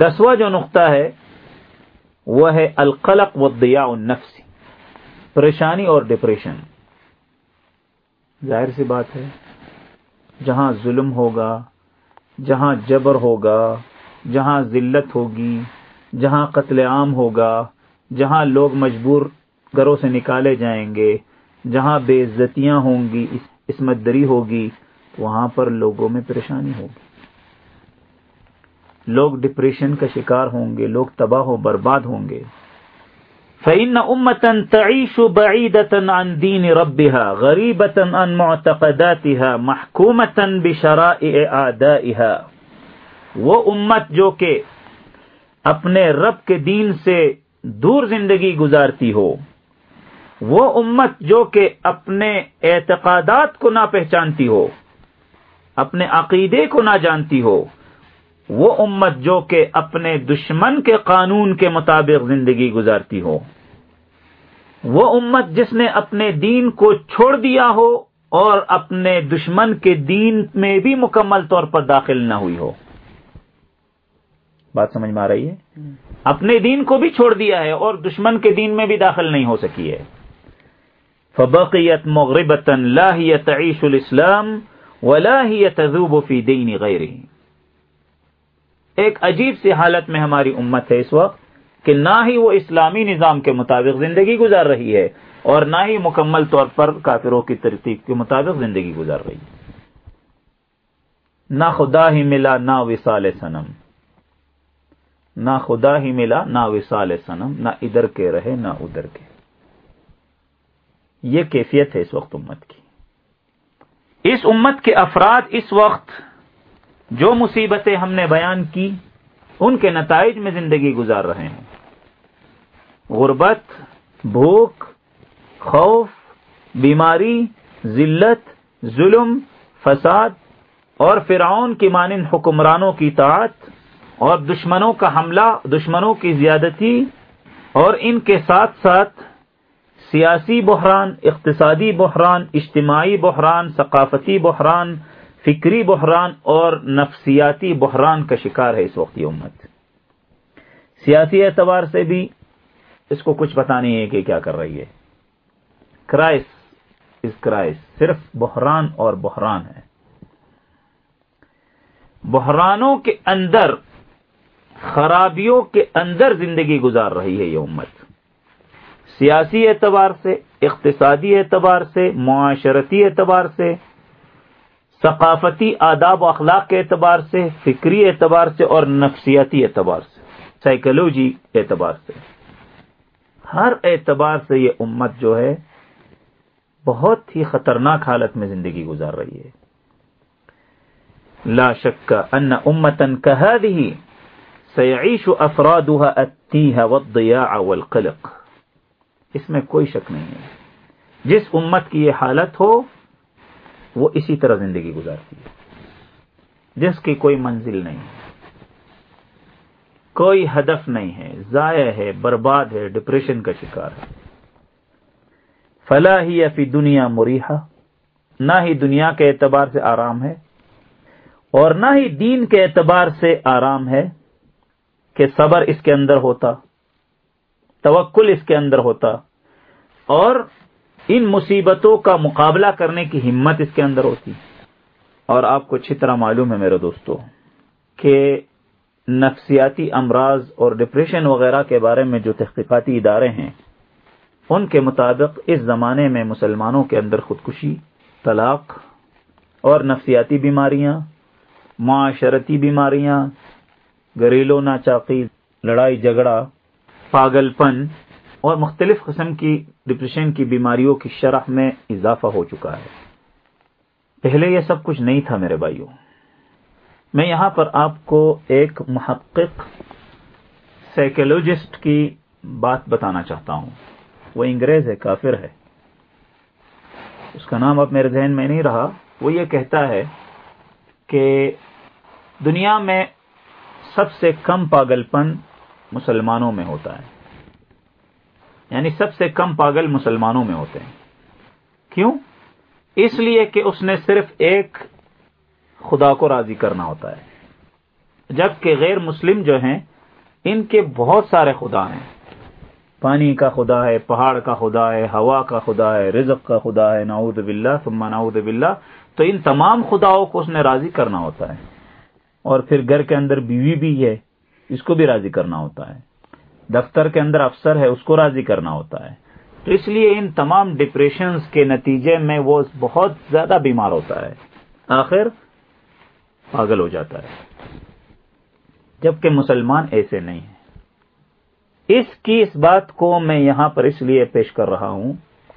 دسواں جو نقطہ ہے، وہ ہے القلق و دیا النفسی پریشانی اور ڈپریشن ظاہر سی بات ہے، جہاں ظلم ہوگا، جہاں جبر ہوگا، جہاں ذلت ہوگی، جہاں قتل عام ہوگا، جہاں لوگ مجبور گھروں سے نکالے جائیں گے، جہاں بے عزتیاں ہوں گی عصمت دری ہوگی، وہاں پر لوگوں میں پریشانی ہوگی۔ لوگ ڈپریشن کا شکار ہوں گے، لوگ تباہ و برباد ہوں گے۔ فعین امتن تعیش بعیدتن عن دین ربها غریبتن عن معتقداتها محکومتن بشرائع وہ امت جو کہ اپنے رب کے دین سے دور زندگی گزارتی ہو، وہ امت جو کہ اپنے اعتقادات کو نہ پہچانتی ہو، اپنے عقیدے کو نہ جانتی ہو وہ امت جو کہ اپنے دشمن کے قانون کے مطابق زندگی گزارتی ہو۔ وہ امت جس نے اپنے دین کو چھوڑ دیا ہو اور اپنے دشمن کے دین میں بھی مکمل طور پر داخل نہ ہوئی ہو۔ بات سمجھ میں آ رہی ہے؟ اپنے دین کو بھی چھوڑ دیا ہے اور دشمن کے دین میں بھی داخل نہیں ہو سکی ہے۔ فبقیت مغربتن لا ہی تعیش الاسلام ولا ہی تذوب فی دین غیرہ ایک عجیب سی حالت میں ہماری امت ہے اس وقت کہ نہ ہی وہ اسلامی نظام کے مطابق زندگی گزار رہی ہے اور نہ ہی مکمل طور پر کافروں کی ترتیب کے مطابق زندگی گزار رہی ہے۔ نہ خدا ہی ملا، نہ وصال سنم نہ خدا ہی ملا، نہ وصال سنم نہ ادھر کے رہے، نہ ادھر کے۔ یہ کیفیت ہے اس وقت امت کی۔ اس امت کے افراد اس وقت جو مصیبتیں ہم نے بیان کی، ان کے نتائج میں زندگی گزار رہے ہیں۔ غربت، بھوک، خوف، بیماری، ذلت، ظلم، فساد اور فرعون کی مانند حکمرانوں کی طاعت اور دشمنوں کا حملہ، دشمنوں کی زیادتی اور ان کے ساتھ ساتھ سیاسی بحران، اقتصادی بحران، اجتماعی بحران، ثقافتی بحران فکری بحران اور نفسیاتی بحران کا شکار ہے اس وقت یہ امت۔ سیاسی اعتبار سے بھی اس کو کچھ پتا نہیں ہے کہ کیا کر رہی ہے۔ کرائس از کرائس صرف بحران اور بحران ہے۔ بحرانوں کے اندر، خرابیوں کے اندر زندگی گزار رہی ہے یہ امت۔ سیاسی اعتبار سے، اقتصادی اعتبار سے، معاشرتی اعتبار سے ثقافتی آداب و اخلاق کے اعتبار سے، فکری اعتبار سے اور نفسیاتی اعتبار سے سائیکولوجی اعتبار سے۔ ہر اعتبار سے یہ امت جو ہے، بہت ہی خطرناک حالت میں زندگی گزار رہی ہے۔ لا شک ان امتن كهذه سيعيش افرادها التيه والضياع والقلق اس میں کوئی شک نہیں ہے۔ جس امت کی یہ حالت ہو وہ اسی طرح زندگی گزارتی ہے۔ جس کی کوئی منزل نہیں۔ ہے کوئی ہدف نہیں ہے، ضائع ہے، برباد ہے ڈپریشن کا شکار ہے۔ فلاح ہی فی دنیا مریحا۔ نہ ہی دنیا کے اعتبار سے آرام ہے اور نہ ہی دین کے اعتبار سے آرام ہے کہ صبر اس کے اندر ہوتا، توکل اس کے اندر ہوتا اور ان مصیبتوں کا مقابلہ کرنے کی ہمت اس کے اندر ہوتی اور آپ کو اچھی طرح معلوم ہے میرے دوستو کہ نفسیاتی امراض اور ڈپریشن وغیرہ کے بارے میں جو تحقیقاتی ادارے ہیں، ان کے مطابق اس زمانے میں مسلمانوں کے اندر خودکشی، طلاق اور نفسیاتی بیماریاں، معاشرتی بیماریاں، گھریلو ناچاقی، لڑائی جھگڑا پاگل پن اور مختلف قسم کی ڈپریشن کی بیماریوں کی شرح میں اضافہ ہو چکا ہے۔ پہلے یہ سب کچھ نہیں تھا میرے بھائیوں۔ میں یہاں پر آپ کو ایک محقق سائیکولوجسٹ کی بات بتانا چاہتا ہوں۔ وہ انگریز ہے، کافر ہے۔ اس کا نام اب میرے ذہن میں نہیں رہا۔ وہ یہ کہتا ہے کہ دنیا میں سب سے کم پاگل پن مسلمانوں میں ہوتا ہے۔ یعنی سب سے کم پاگل مسلمانوں میں ہوتے ہیں۔ کیوں؟ اس لیے کہ اس نے صرف ایک خدا کو راضی کرنا ہوتا ہے۔ جبکہ غیر مسلم جو ہیں، ان کے بہت سارے خدا ہیں۔ پانی کا خدا ہے، پہاڑ کا خدا ہے، ہوا کا خدا ہے، رزق کا خدا ہے، نعوذ باللہ ثم نعوذ باللہ۔ تو ان تمام خداؤں کو اس نے راضی کرنا ہوتا ہے۔ اور پھر گھر کے اندر بیوی بھی ہے، اس کو بھی راضی کرنا ہوتا ہے۔ دفتر کے اندر افسر ہے، اس کو راضی کرنا ہوتا ہے۔ تو اس لیے ان تمام ڈپریشنز کے نتیجے میں وہ بہت زیادہ بیمار ہوتا ہے۔ آخر پاگل ہو جاتا ہے۔ جبکہ مسلمان ایسے نہیں ہیں۔ اس کی اس بات کو میں یہاں پر اس لیے پیش کر رہا ہوں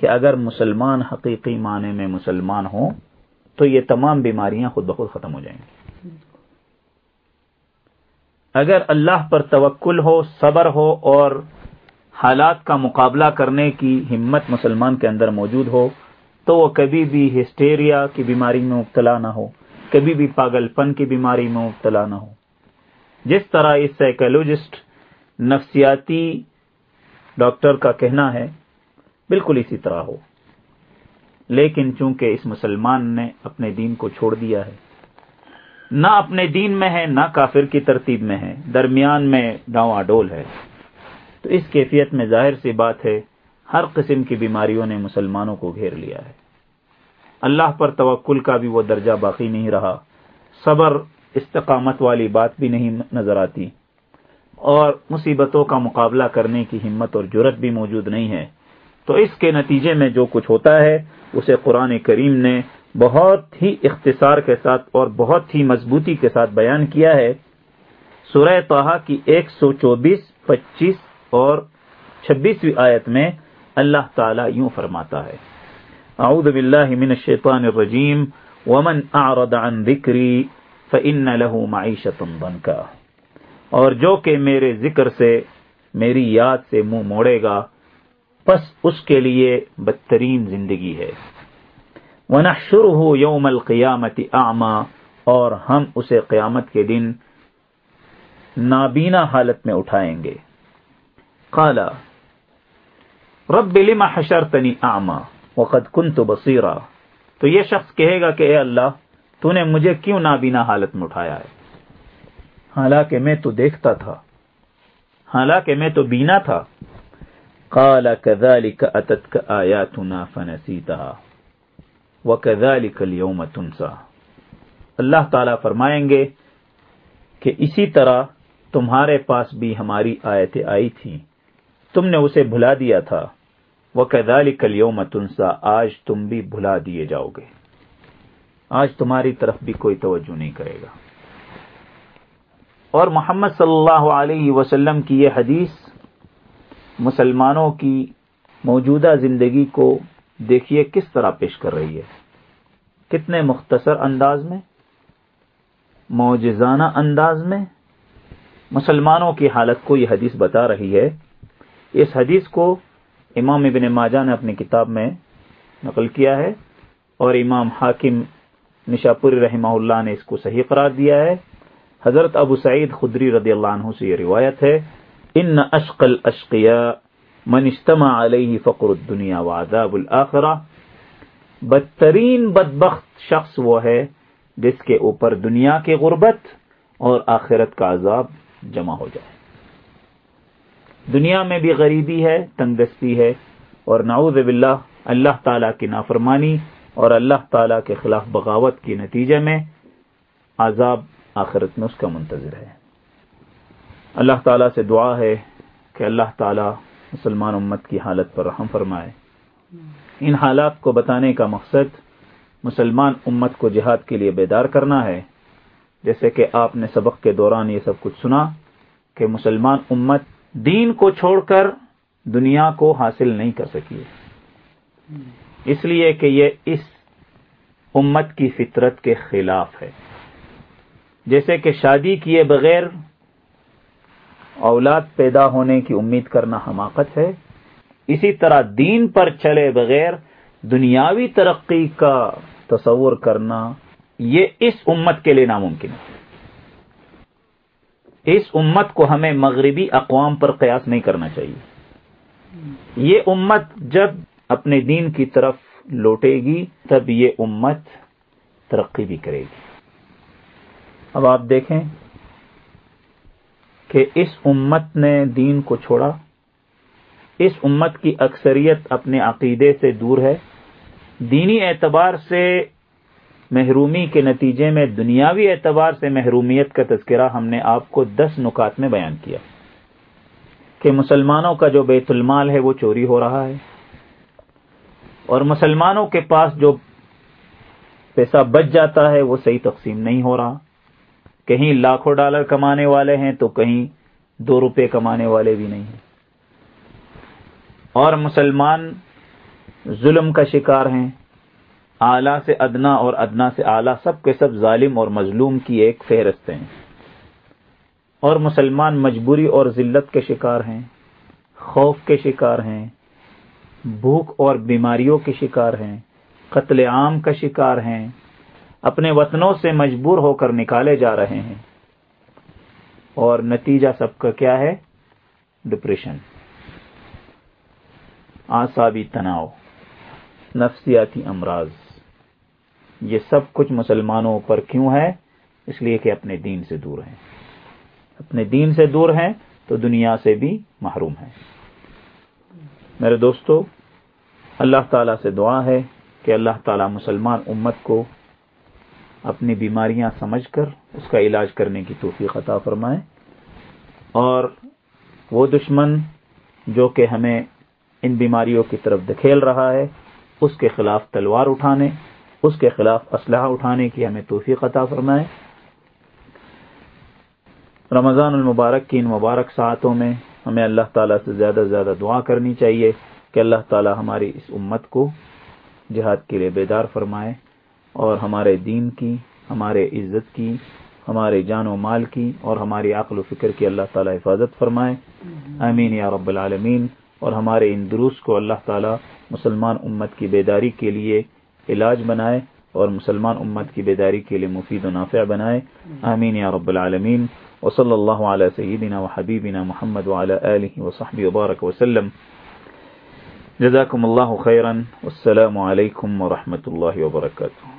کہ اگر مسلمان حقیقی معنی میں مسلمان ہوں تو یہ تمام بیماریاں خود بخود ختم ہو جائیں گی۔ اگر اللہ پر توکل ہو، صبر ہو اور حالات کا مقابلہ کرنے کی ہمت مسلمان کے اندر موجود ہو، تو وہ کبھی بھی ہسٹیریا کی بیماری میں مبتلا نہ ہو، کبھی بھی پاگل پن کی بیماری میں مبتلا نہ ہو۔ جس طرح اس سائیکولوجسٹ نفسیاتی ڈاکٹر کا کہنا ہے، بالکل اسی طرح ہو۔ لیکن چونکہ اس مسلمان نے اپنے دین کو چھوڑ دیا ہے نہ اپنے دین میں ہے، نہ کافر کی ترتیب میں ہے۔ درمیان میں ڈاواں ڈول ہے۔ تو اس کیفیت میں ظاہر سی بات ہے، ہر قسم کی بیماریوں نے مسلمانوں کو گھیر لیا ہے۔ اللہ پر توکل کا بھی وہ درجہ باقی نہیں رہا۔ صبر، استقامت والی بات بھی نہیں نظر آتی۔ اور مصیبتوں کا مقابلہ کرنے کی ہمت اور جرت بھی موجود نہیں ہے۔ تو اس کے نتیجے میں جو کچھ ہوتا ہے، اسے قرآن کریم نے بہت ہی اختصار کے ساتھ اور بہت ہی مضبوطی کے ساتھ بیان کیا ہے۔ سورہ توحا کی ایک سو چوبیس، پچیس اور چھبیسویں آیت میں اللہ تعالیٰ یوں فرماتا ہے۔ اعوذ باللہ من الشیطان الرجیم۔ ومن اعرض عن ذکری فإن له معیشت ضنکا۔ اور جو کہ میرے ذکر سے، میری یاد سے منہ مو موڑے گا، پس اس کے لیے بدترین زندگی ہے۔ وَنَحْشُرُهُ يَوْمَ الْقِيَامَةِ أَعْمَى اور ہم اسے قیامت کے دن نابینا حالت میں اٹھائیں گے۔ قال، رب لما حشرتنی اعما وقد كنت بصیرا تو یہ شخص کہے گا کہ اے اللہ، تو نے مجھے کیوں نابینا حالت میں اٹھایا ہے؟ حالانکہ میں تو دیکھتا تھا۔ حالانکہ میں تو بینا تھا۔ قال كذلك اتتك آیاتنا فنسیتها وَكَذَلِكَ الْيَوْمَ تُنْسَى۔ اللہ تعالیٰ فرمائیں گے کہ اسی طرح تمہارے پاس بھی ہماری آیتیں آئی تھیں۔ تم نے اسے بھلا دیا تھا۔ وَكَذَلِكَ الْيَوْمَ تُنْسَى۔ آج تم بھی بھلا دیے جاؤ گے۔ آج تمہاری طرف بھی کوئی توجہ نہیں کرے گا۔ اور محمد صلی اللہ علیہ وسلم کی یہ حدیث مسلمانوں کی موجودہ زندگی کو دیکھیے کس طرح پیش کر رہی ہے۔ کتنے مختصر انداز میں؟ موجزانہ انداز میں؟ مسلمانوں کی حالت کو یہ حدیث بتا رہی ہے۔ اس حدیث کو امام ابن ماجہ نے اپنی کتاب میں نقل کیا ہے اور امام حاکم نشاپوری رحمہ اللہ نے اس کو صحیح قرار دیا ہے۔ حضرت ابو سعید خدری رضی اللہ عنہ سے یہ روایت ہے، ان اشقل اشقیا من اجتمع علیہ فقر الدنیا و الاخرہ بدترین بدبخت شخص وہ ہے جس کے اوپر دنیا کی غربت اور آخرت کا عذاب جمع ہو جائے۔ دنیا میں بھی غریبی ہے، تندستی ہے اور نعوذ باللہ اللہ تعالی کی نافرمانی اور اللہ تعالی کے خلاف بغاوت کے نتیجے میں عذاب آخرت میں اس کا منتظر ہے۔ اللہ تعالیٰ سے دعا ہے کہ اللہ تعالیٰ مسلمان امت کی حالت پر رحم فرمائے۔ ان حالات کو بتانے کا مقصد مسلمان امت کو جہاد کے لیے بیدار کرنا ہے۔ جیسے کہ آپ نے سبق کے دوران یہ سب کچھ سنا کہ مسلمان امت دین کو چھوڑ کر دنیا کو حاصل نہیں کر سکی۔ اس لیے کہ یہ اس امت کی فطرت کے خلاف ہے۔ جیسے کہ شادی کیے بغیر اولاد پیدا ہونے کی امید کرنا حماقت ہے۔ اسی طرح دین پر چلے بغیر دنیاوی ترقی کا تصور کرنا یہ اس امت کے لیے ناممکن ہے۔ اس امت کو ہمیں مغربی اقوام پر قیاس نہیں کرنا چاہیے۔ یہ امت جب اپنے دین کی طرف لوٹے گی، تب یہ امت ترقی بھی کرے گی۔ اب آپ دیکھیں کہ اس امت نے دین کو چھوڑا۔ اس امت کی اکثریت اپنے عقیدے سے دور ہے۔ دینی اعتبار سے محرومی کے نتیجے میں دنیاوی اعتبار سے محرومیت کا تذکرہ ہم نے آپ کو دس نکات میں بیان کیا۔ کہ مسلمانوں کا جو بیت المال ہے وہ چوری ہو رہا ہے۔ اور مسلمانوں کے پاس جو پیسہ بچ جاتا ہے وہ صحیح تقسیم نہیں ہو رہا۔ کہیں لاکھوں ڈالر کمانے والے ہیں تو کہیں دو روپے کمانے والے بھی نہیں ہیں۔ اور مسلمان ظلم کا شکار ہیں۔ اعلی سے ادنا اور ادنا سے اعلی سب کے سب ظالم اور مظلوم کی ایک فہرست ہیں۔ اور مسلمان مجبوری اور ذلت کے شکار ہیں، خوف کے شکار ہیں، بھوک اور بیماریوں کے شکار ہیں، قتل عام کا شکار ہیں، اپنے وطنوں سے مجبور ہو کر نکالے جا رہے ہیں۔ اور نتیجہ سب کا کیا ہے؟ ڈپریشن۔ آسابی تناؤ، نفسیاتی امراض۔ یہ سب کچھ مسلمانوں پر کیوں ہے؟ اس لیے کہ اپنے دین سے دور ہیں۔ اپنے دین سے دور ہیں تو دنیا سے بھی محروم ہیں۔ میرے دوستو، اللہ تعالی سے دعا ہے کہ اللہ تعالی مسلمان امت کو اپنی بیماریاں سمجھ کر اس کا علاج کرنے کی توفیق عطا فرمائے اور وہ دشمن جو کہ ہمیں ان بیماریوں کی طرف دکھیل رہا ہے، اس کے خلاف تلوار اٹھانے، اس کے خلاف اسلحہ اٹھانے کی ہمیں توفیق عطا فرمائے۔ رمضان المبارک کی ان مبارک ساعتوں میں ہمیں اللہ تعالیٰ سے زیادہ سے زیادہ دعا کرنی چاہیے کہ اللہ تعالیٰ ہماری اس امت کو جہاد کے لیے بیدار فرمائے اور ہمارے دین کی، ہمارے عزت کی، ہمارے جان و مال کی اور ہماری عقل و فکر کی اللہ تعالیٰ حفاظت فرمائے۔ امین یا رب العالمین۔ اور ہمارے ان دروس کو اللہ تعالیٰ مسلمان امت کی بیداری کے لیے علاج بنائے اور مسلمان امت کی بیداری کے لیے مفید و نافع بنائے۔ آمین یا رب العالمین۔ وصلی اللہ علیہ سیدنا و حبیبنا محمد وعلى آلہ وصحبہ وبارک وسلم۔ جزاکم اللہ خیرا۔ والسلام علیکم ورحمۃ اللہ وبرکاتہ۔